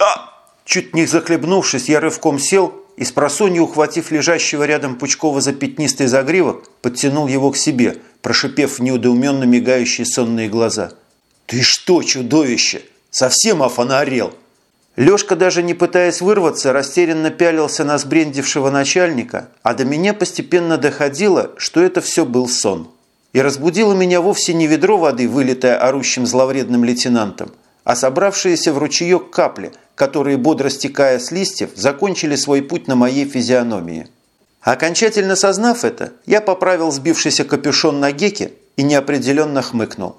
А! Чуть не захлебнувшись, я рывком сел и с просонью, ухватив лежащего рядом Пучкова за пятнистый загривок, подтянул его к себе, прошипев в неудоуменно мигающие сонные глаза. «Ты что, чудовище? Совсем офонарел!» Лёшка, даже не пытаясь вырваться, растерянно пялился на сбрендившего начальника, а до меня постепенно доходило, что это все был сон. И разбудило меня вовсе не ведро воды, вылитое орущим зловредным лейтенантом, а собравшиеся в ручеек капли, которые, бодро стекая с листьев, закончили свой путь на моей физиономии. Окончательно сознав это, я поправил сбившийся капюшон на геке и неопределенно хмыкнул.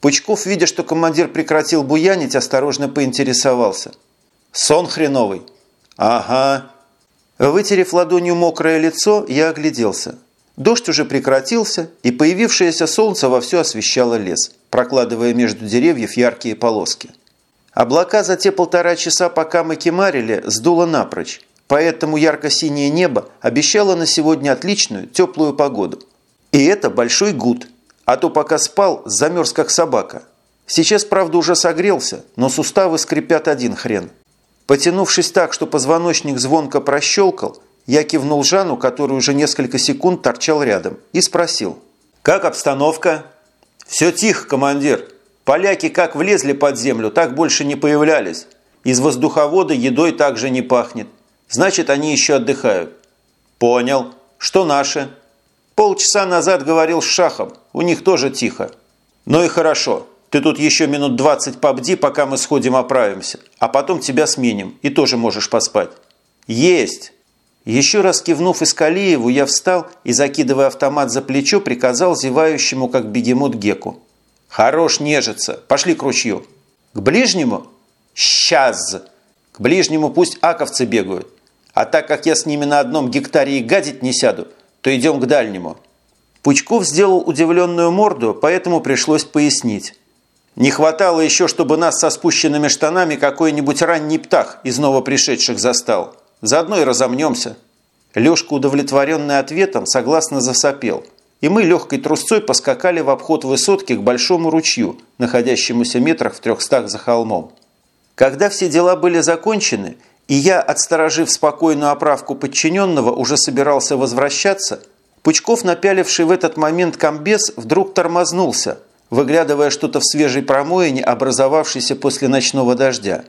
Пучков, видя, что командир прекратил буянить, осторожно поинтересовался. «Сон хреновый?» «Ага». Вытерев ладонью мокрое лицо, я огляделся. Дождь уже прекратился, и появившееся солнце вовсю освещало лес, прокладывая между деревьев яркие полоски. Облака за те полтора часа, пока мы кемарили, сдуло напрочь, поэтому ярко-синее небо обещало на сегодня отличную, теплую погоду. И это большой гуд, а то пока спал, замерз как собака. Сейчас, правда, уже согрелся, но суставы скрипят один хрен. Потянувшись так, что позвоночник звонко прощелкал, я кивнул Жану, который уже несколько секунд торчал рядом, и спросил. «Как обстановка?» «Все тихо, командир. Поляки как влезли под землю, так больше не появлялись. Из воздуховода едой также не пахнет. Значит, они еще отдыхают». «Понял. Что наши?» «Полчаса назад говорил с Шахом. У них тоже тихо». «Ну и хорошо. Ты тут еще минут двадцать побди, пока мы сходим оправимся. А потом тебя сменим, и тоже можешь поспать». «Есть!» Еще раз кивнув Искалиеву, я встал и, закидывая автомат за плечо, приказал зевающему, как бегемот Геку. «Хорош нежиться. Пошли к ручью». «К ближнему?» «Сейчас!» «К ближнему пусть аковцы бегают. А так как я с ними на одном гектаре и гадить не сяду, то идем к дальнему». Пучков сделал удивленную морду, поэтому пришлось пояснить. Не хватало еще, чтобы нас со спущенными штанами какой-нибудь ранний птах из новопришедших застал. Заодно и разомнемся». Лешка, удовлетворенный ответом, согласно засопел, и мы легкой трусцой поскакали в обход высотки к большому ручью, находящемуся метрах в трехстах за холмом. Когда все дела были закончены, и я, отсторожив спокойную оправку подчиненного, уже собирался возвращаться, Пучков, напяливший в этот момент комбез, вдруг тормознулся, выглядывая что-то в свежей промоине, образовавшейся после ночного дождя.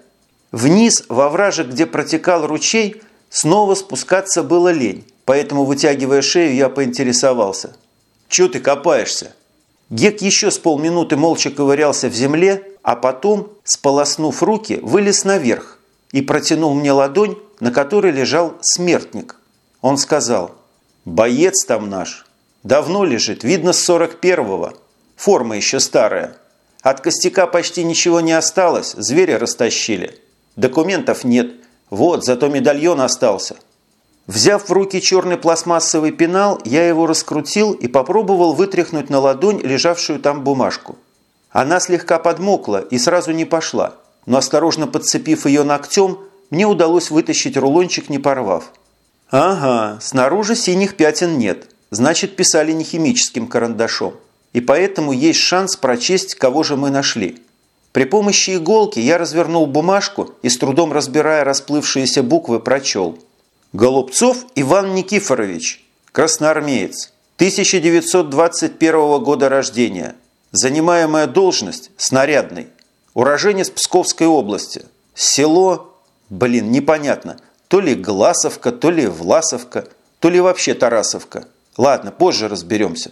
Вниз, во вражек, где протекал ручей, снова спускаться было лень, поэтому, вытягивая шею, я поинтересовался. «Чего ты копаешься?» Гек еще с полминуты молча ковырялся в земле, а потом, сполоснув руки, вылез наверх и протянул мне ладонь, на которой лежал смертник. Он сказал, «Боец там наш. Давно лежит, видно, с сорок первого. Форма еще старая. От костяка почти ничего не осталось, зверя растащили. Документов нет. Вот, зато медальон остался. Взяв в руки черный пластмассовый пенал, я его раскрутил и попробовал вытряхнуть на ладонь лежавшую там бумажку. Она слегка подмокла и сразу не пошла, но осторожно подцепив ее ногтем, мне удалось вытащить рулончик, не порвав. Ага, снаружи синих пятен нет, значит писали не химическим карандашом, и поэтому есть шанс прочесть, кого же мы нашли. При помощи иголки я развернул бумажку и с трудом разбирая расплывшиеся буквы прочел. Голубцов Иван Никифорович, красноармеец, 1921 года рождения. Занимаемая должность – снарядный. Уроженец Псковской области. Село, блин, непонятно, то ли Гласовка, то ли Власовка, то ли вообще Тарасовка. Ладно, позже разберемся.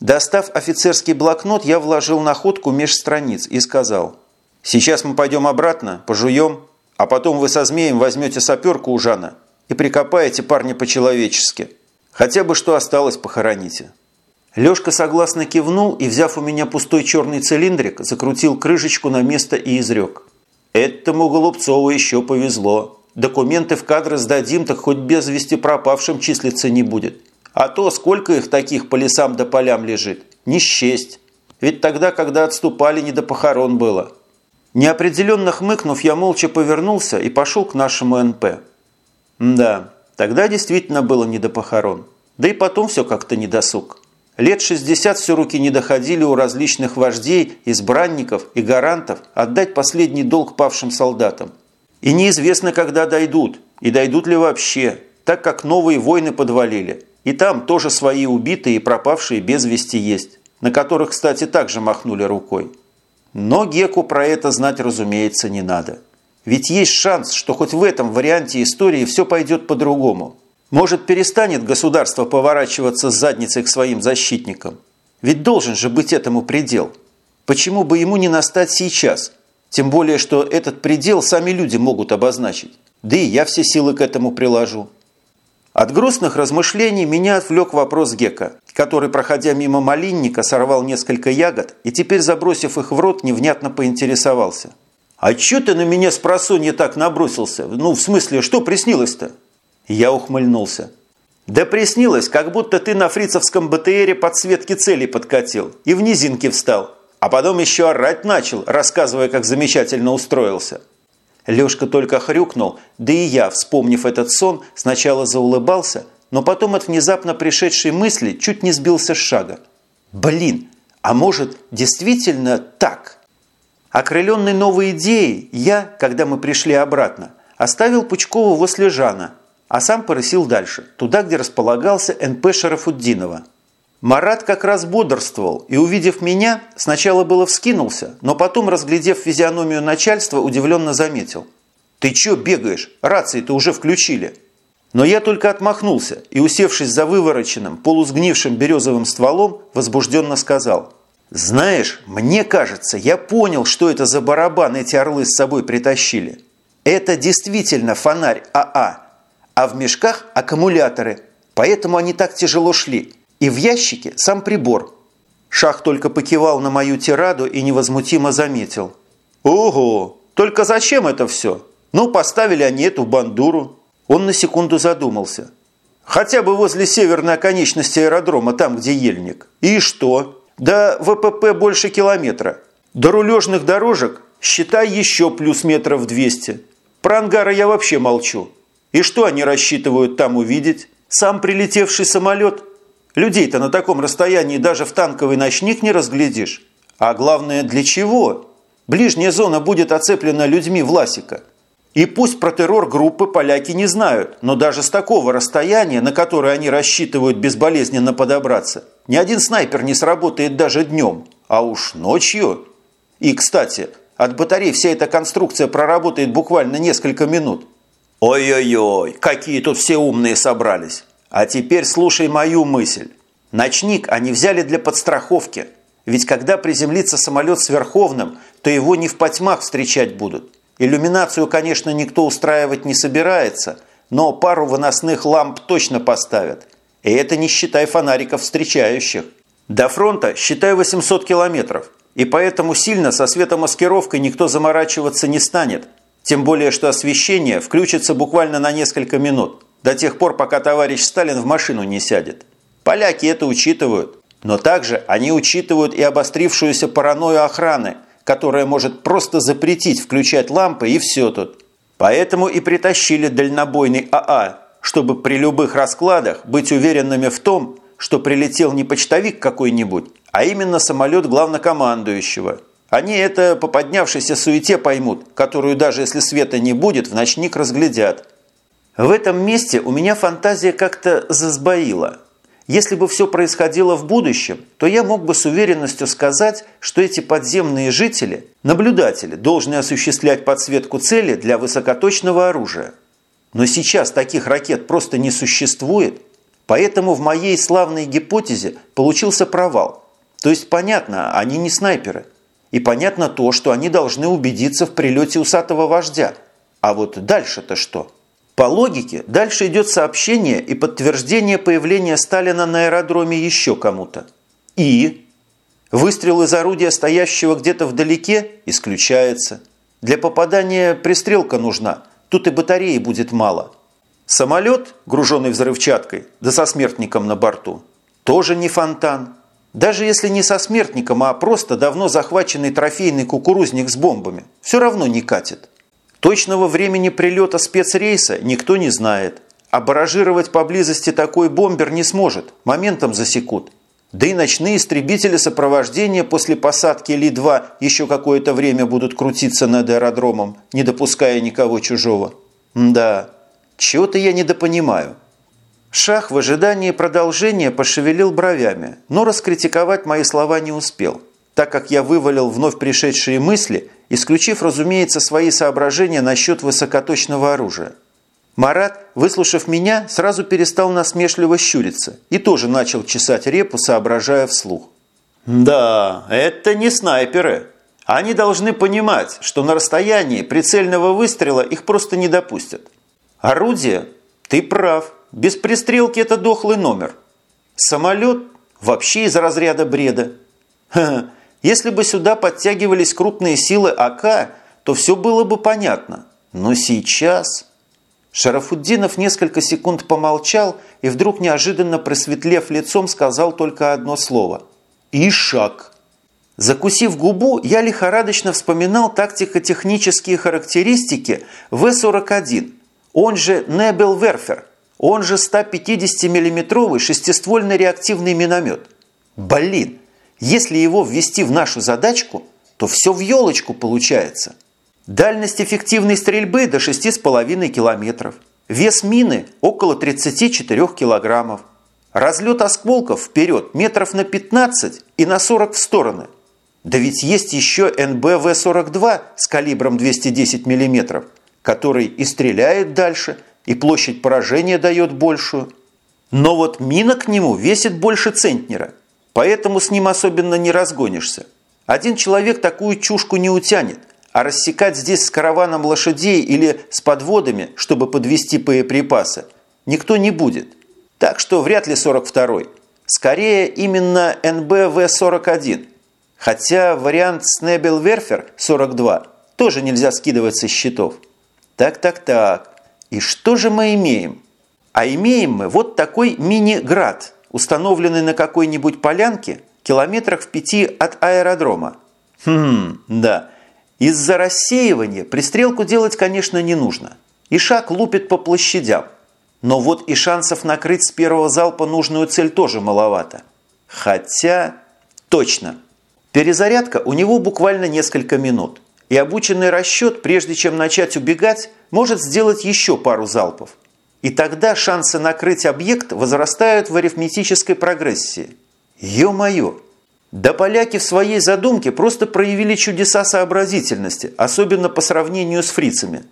Достав офицерский блокнот, я вложил находку меж страниц и сказал, «Сейчас мы пойдем обратно, пожуем, а потом вы со змеем возьмете саперку у Жана и прикопаете парня по-человечески. Хотя бы что осталось, похороните». Лёшка согласно кивнул и, взяв у меня пустой черный цилиндрик, закрутил крышечку на место и изрек. «Этому Голубцову еще повезло. Документы в кадры сдадим, так хоть без вести пропавшим числиться не будет. А то сколько их таких по лесам да полям лежит, не счесть. Ведь тогда, когда отступали, не до похорон было. Неопределенно хмыкнув, я молча повернулся и пошел к нашему НП. Да, тогда действительно было не до похорон. Да и потом все как-то не досуг. Лет 60 все руки не доходили у различных вождей, избранников и гарантов отдать последний долг павшим солдатам. И неизвестно, когда дойдут, и дойдут ли вообще, так как новые войны подвалили. И там тоже свои убитые и пропавшие без вести есть, на которых, кстати, также махнули рукой. Но Геку про это знать, разумеется, не надо. Ведь есть шанс, что хоть в этом варианте истории все пойдет по-другому. Может, перестанет государство поворачиваться с задницей к своим защитникам. Ведь должен же быть этому предел. Почему бы ему не настать сейчас? Тем более, что этот предел сами люди могут обозначить. Да и я все силы к этому приложу. От грустных размышлений меня отвлек вопрос Гека, который, проходя мимо малинника, сорвал несколько ягод и теперь, забросив их в рот, невнятно поинтересовался. «А чё ты на меня с просонья так набросился? Ну, в смысле, что приснилось-то?» Я ухмыльнулся. «Да приснилось, как будто ты на фрицевском БТРе подсветки целей подкатил и в низинке встал, а потом еще орать начал, рассказывая, как замечательно устроился». Лёшка только хрюкнул, да и я, вспомнив этот сон, сначала заулыбался, но потом от внезапно пришедшей мысли чуть не сбился с шага. «Блин, а может, действительно так?» Окрыленный новой идеей, я, когда мы пришли обратно, оставил Пучкову возле Жана, а сам порысил дальше, туда, где располагался НП Шарафуддинова. Марат как раз бодрствовал и, увидев меня, сначала было вскинулся, но потом, разглядев физиономию начальства, удивленно заметил. «Ты чё бегаешь? Рации-то уже включили!» Но я только отмахнулся и, усевшись за вывороченным, полусгнившим березовым стволом, возбужденно сказал. «Знаешь, мне кажется, я понял, что это за барабан эти орлы с собой притащили. Это действительно фонарь АА, а в мешках аккумуляторы, поэтому они так тяжело шли» и в ящике сам прибор. Шах только покивал на мою тираду и невозмутимо заметил. «Ого! Только зачем это все? Ну, поставили они эту бандуру». Он на секунду задумался. «Хотя бы возле северной оконечности аэродрома, там, где ельник. И что? Да ВПП больше километра. До рулежных дорожек, считай, еще плюс метров 200. Про ангары я вообще молчу. И что они рассчитывают там увидеть? Сам прилетевший самолет – Людей-то на таком расстоянии даже в танковый ночник не разглядишь. А главное, для чего? Ближняя зона будет оцеплена людьми Власика. И пусть про террор группы поляки не знают, но даже с такого расстояния, на которое они рассчитывают безболезненно подобраться, ни один снайпер не сработает даже днем, а уж ночью. И, кстати, от батарей вся эта конструкция проработает буквально несколько минут. Ой-ой-ой, какие тут все умные собрались. А теперь слушай мою мысль. Ночник они взяли для подстраховки. Ведь когда приземлится самолет с Верховным, то его не в потьмах встречать будут. Иллюминацию, конечно, никто устраивать не собирается, но пару выносных ламп точно поставят. И это не считай фонариков встречающих. До фронта считай 800 километров. И поэтому сильно со светомаскировкой никто заморачиваться не станет. Тем более, что освещение включится буквально на несколько минут до тех пор, пока товарищ Сталин в машину не сядет. Поляки это учитывают. Но также они учитывают и обострившуюся паранойю охраны, которая может просто запретить включать лампы и все тут. Поэтому и притащили дальнобойный АА, чтобы при любых раскладах быть уверенными в том, что прилетел не почтовик какой-нибудь, а именно самолет главнокомандующего. Они это по поднявшейся суете поймут, которую даже если света не будет, в ночник разглядят. В этом месте у меня фантазия как-то засбоила. Если бы все происходило в будущем, то я мог бы с уверенностью сказать, что эти подземные жители – наблюдатели, должны осуществлять подсветку цели для высокоточного оружия. Но сейчас таких ракет просто не существует, поэтому в моей славной гипотезе получился провал. То есть понятно, они не снайперы. И понятно то, что они должны убедиться в прилете усатого вождя. А вот дальше-то что? По логике, дальше идет сообщение и подтверждение появления Сталина на аэродроме еще кому-то. И выстрел из орудия, стоящего где-то вдалеке, исключается. Для попадания пристрелка нужна, тут и батареи будет мало. Самолет, груженный взрывчаткой, да со смертником на борту, тоже не фонтан. Даже если не со смертником, а просто давно захваченный трофейный кукурузник с бомбами, все равно не катит. Точного времени прилета спецрейса никто не знает, а баражировать поблизости такой бомбер не сможет, моментом засекут. Да и ночные истребители сопровождения после посадки Ли-2 еще какое-то время будут крутиться над аэродромом, не допуская никого чужого. Да, чего-то я недопонимаю. Шах в ожидании продолжения пошевелил бровями, но раскритиковать мои слова не успел, так как я вывалил вновь пришедшие мысли, исключив, разумеется, свои соображения насчет высокоточного оружия. Марат, выслушав меня, сразу перестал насмешливо щуриться и тоже начал чесать репу, соображая вслух. «Да, это не снайперы. Они должны понимать, что на расстоянии прицельного выстрела их просто не допустят. Орудие? Ты прав. Без пристрелки это дохлый номер. Самолет? Вообще из разряда бреда. Ха -ха. Если бы сюда подтягивались крупные силы АК, то все было бы понятно. Но сейчас... Шарафуддинов несколько секунд помолчал и вдруг, неожиданно просветлев лицом, сказал только одно слово. «Ишак». Закусив губу, я лихорадочно вспоминал тактико-технические характеристики В-41, он же Небел Верфер, он же 150 миллиметровый шестиствольный реактивный миномет. Блин, если его ввести в нашу задачку, то все в елочку получается. Дальность эффективной стрельбы до 6,5 километров. Вес мины около 34 килограммов. Разлет осколков вперед метров на 15 и на 40 в стороны. Да ведь есть еще НБВ-42 с калибром 210 мм, который и стреляет дальше, и площадь поражения дает большую. Но вот мина к нему весит больше центнера, поэтому с ним особенно не разгонишься. Один человек такую чушку не утянет, а рассекать здесь с караваном лошадей или с подводами, чтобы подвести боеприпасы, никто не будет. Так что вряд ли 42-й. Скорее, именно НБВ-41. Хотя вариант Снебелверфер 42 тоже нельзя скидывать со счетов. Так-так-так. И что же мы имеем? А имеем мы вот такой мини-град, установленный на какой-нибудь полянке километрах в пяти от аэродрома. Хм, да. Из-за рассеивания пристрелку делать, конечно, не нужно. И шаг лупит по площадям. Но вот и шансов накрыть с первого залпа нужную цель тоже маловато. Хотя... Точно. Перезарядка у него буквально несколько минут. И обученный расчет, прежде чем начать убегать, может сделать еще пару залпов. И тогда шансы накрыть объект возрастают в арифметической прогрессии. Ё-моё! Да поляки в своей задумке просто проявили чудеса сообразительности, особенно по сравнению с фрицами.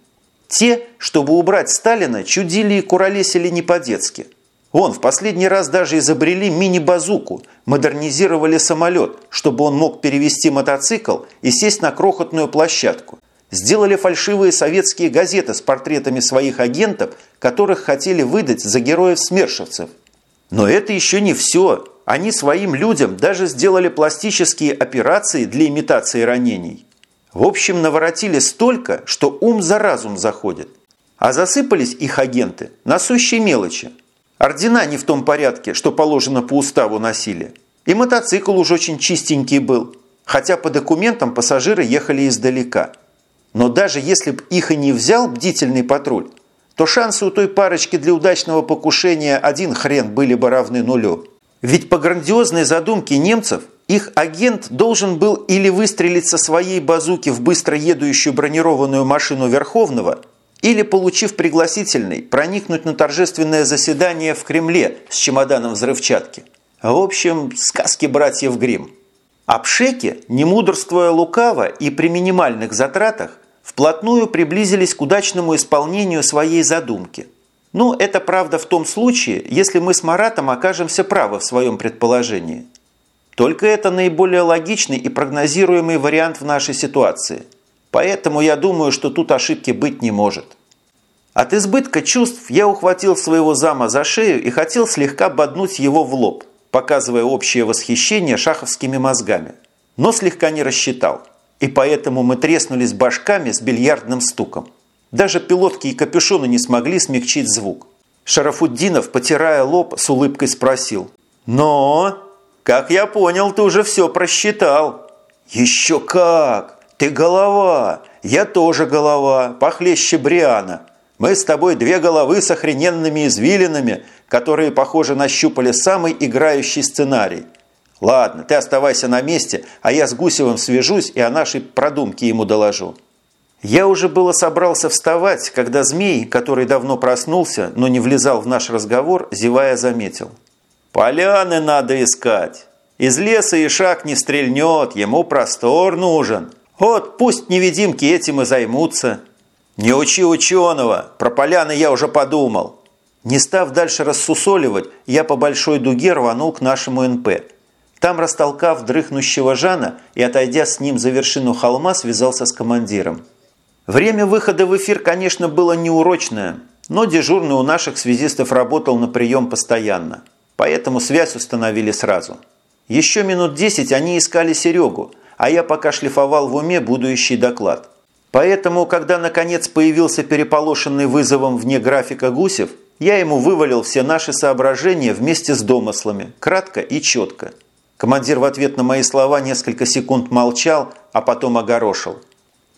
Те, чтобы убрать Сталина, чудили и куролесили не по-детски. Он в последний раз даже изобрели мини-базуку, модернизировали самолет, чтобы он мог перевести мотоцикл и сесть на крохотную площадку. Сделали фальшивые советские газеты с портретами своих агентов, которых хотели выдать за героев-смершевцев. Но это еще не все. Они своим людям даже сделали пластические операции для имитации ранений. В общем, наворотили столько, что ум за разум заходит. А засыпались их агенты на сущей мелочи. Ордена не в том порядке, что положено по уставу носили. И мотоцикл уж очень чистенький был, хотя по документам пассажиры ехали издалека. Но даже если б их и не взял бдительный патруль, то шансы у той парочки для удачного покушения один хрен были бы равны нулю. Ведь по грандиозной задумке немцев их агент должен был или выстрелить со своей базуки в быстро едущую бронированную машину Верховного, или, получив пригласительный, проникнуть на торжественное заседание в Кремле с чемоданом взрывчатки. В общем, сказки братьев Гримм. А пшеки, не мудрствуя лукаво и при минимальных затратах, вплотную приблизились к удачному исполнению своей задумки – ну, это правда в том случае, если мы с Маратом окажемся правы в своем предположении. Только это наиболее логичный и прогнозируемый вариант в нашей ситуации. Поэтому я думаю, что тут ошибки быть не может. От избытка чувств я ухватил своего зама за шею и хотел слегка боднуть его в лоб, показывая общее восхищение шаховскими мозгами. Но слегка не рассчитал. И поэтому мы треснулись башками с бильярдным стуком. Даже пилотки и капюшоны не смогли смягчить звук. Шарафуддинов, потирая лоб, с улыбкой спросил. «Но, как я понял, ты уже все просчитал». «Еще как! Ты голова! Я тоже голова, похлеще Бриана. Мы с тобой две головы с охрененными извилинами, которые, похоже, нащупали самый играющий сценарий. Ладно, ты оставайся на месте, а я с Гусевым свяжусь и о нашей продумке ему доложу. Я уже было собрался вставать, когда змей, который давно проснулся, но не влезал в наш разговор, зевая, заметил. «Поляны надо искать. Из леса и шаг не стрельнет, ему простор нужен. Вот пусть невидимки этим и займутся». «Не учи ученого, про поляны я уже подумал». Не став дальше рассусоливать, я по большой дуге рванул к нашему НП. Там, растолкав дрыхнущего Жана и отойдя с ним за вершину холма, связался с командиром. Время выхода в эфир, конечно, было неурочное, но дежурный у наших связистов работал на прием постоянно, поэтому связь установили сразу. Еще минут десять они искали Серегу, а я пока шлифовал в уме будущий доклад. Поэтому, когда наконец появился переполошенный вызовом вне графика Гусев, я ему вывалил все наши соображения вместе с домыслами, кратко и четко. Командир в ответ на мои слова несколько секунд молчал, а потом огорошил –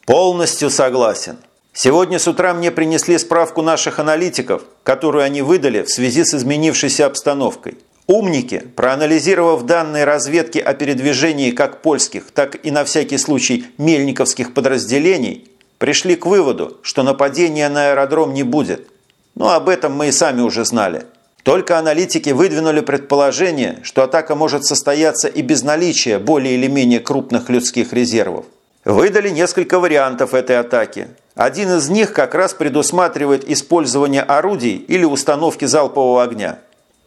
Полностью согласен. Сегодня с утра мне принесли справку наших аналитиков, которую они выдали в связи с изменившейся обстановкой. Умники, проанализировав данные разведки о передвижении как польских, так и на всякий случай мельниковских подразделений, пришли к выводу, что нападения на аэродром не будет. Но об этом мы и сами уже знали. Только аналитики выдвинули предположение, что атака может состояться и без наличия более или менее крупных людских резервов. Выдали несколько вариантов этой атаки. Один из них как раз предусматривает использование орудий или установки залпового огня.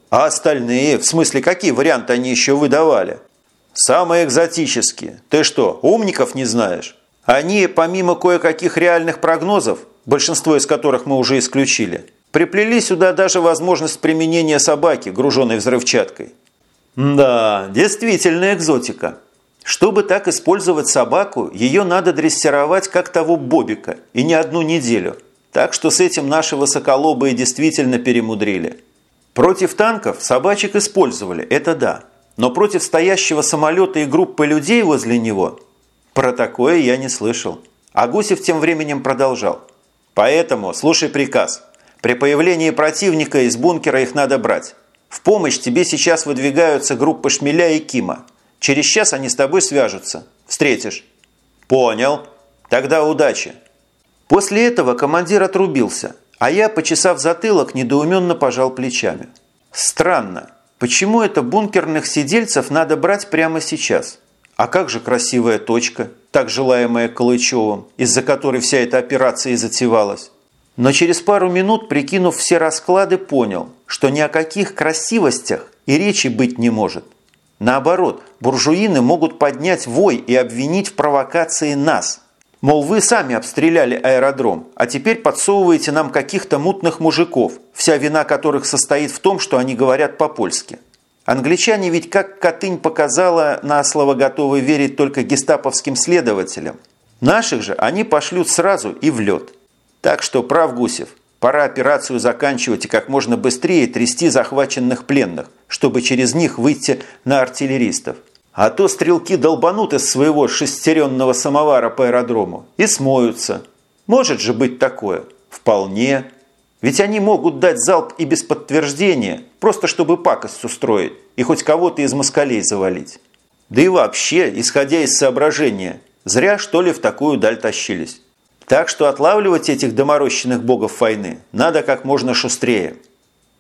А остальные, в смысле, какие варианты они еще выдавали? Самые экзотические. Ты что, умников не знаешь? Они, помимо кое-каких реальных прогнозов, большинство из которых мы уже исключили, приплели сюда даже возможность применения собаки, груженной взрывчаткой. Да, действительно экзотика. Чтобы так использовать собаку, ее надо дрессировать как того бобика, и не одну неделю. Так что с этим наши высоколобые действительно перемудрили. Против танков собачек использовали, это да. Но против стоящего самолета и группы людей возле него про такое я не слышал. А Гусев тем временем продолжал. Поэтому слушай приказ. При появлении противника из бункера их надо брать. В помощь тебе сейчас выдвигаются группы Шмеля и Кима. Через час они с тобой свяжутся. Встретишь». «Понял. Тогда удачи». После этого командир отрубился, а я, почесав затылок, недоуменно пожал плечами. «Странно. Почему это бункерных сидельцев надо брать прямо сейчас? А как же красивая точка, так желаемая Калычевым, из-за которой вся эта операция и затевалась?» Но через пару минут, прикинув все расклады, понял, что ни о каких красивостях и речи быть не может. Наоборот, буржуины могут поднять вой и обвинить в провокации нас. Мол, вы сами обстреляли аэродром, а теперь подсовываете нам каких-то мутных мужиков, вся вина которых состоит в том, что они говорят по-польски. Англичане ведь, как Катынь показала, на слово готовы верить только гестаповским следователям. Наших же они пошлют сразу и в лед. Так что прав Гусев – Пора операцию заканчивать и как можно быстрее трясти захваченных пленных, чтобы через них выйти на артиллеристов. А то стрелки долбанут из своего шестеренного самовара по аэродрому и смоются. Может же быть такое? Вполне. Ведь они могут дать залп и без подтверждения, просто чтобы пакость устроить и хоть кого-то из москалей завалить. Да и вообще, исходя из соображения, зря что ли в такую даль тащились. Так что отлавливать этих доморощенных богов войны надо как можно шустрее –